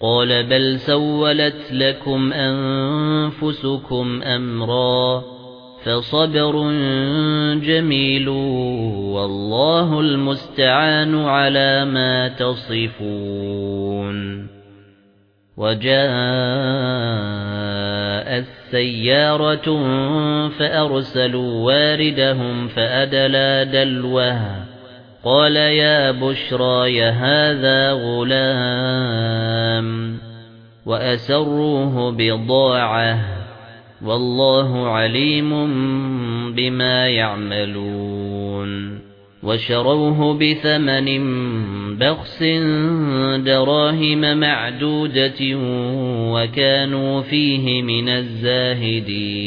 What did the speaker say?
قَالَ بَلْ سَوَّلَتْ لَكُمْ أَنفُسُكُمْ أَمْرًا فَصَبْرٌ جَمِيلٌ وَاللَّهُ الْمُسْتَعَانُ عَلَى مَا تَصِفُونَ وَجَاءَ السَّيَّارَةُ فَأَرْسَلُوا وَارِدَهُمْ فَأَدْلَى دَلْوَهُ قَالَ يَا بُشْرَى هَذَا غُلَامٌ وَأَسَرُّوهُ بِضَاعَةً وَاللَّهُ عَلِيمٌ بِمَا يَعْمَلُونَ وَشَرَوْهُ بِثَمَنٍ بَخْسٍ دَرَاهِمَ مَعْدُودَةٍ وَكَانُوا فِيهِ مِنَ الزَّاهِدِينَ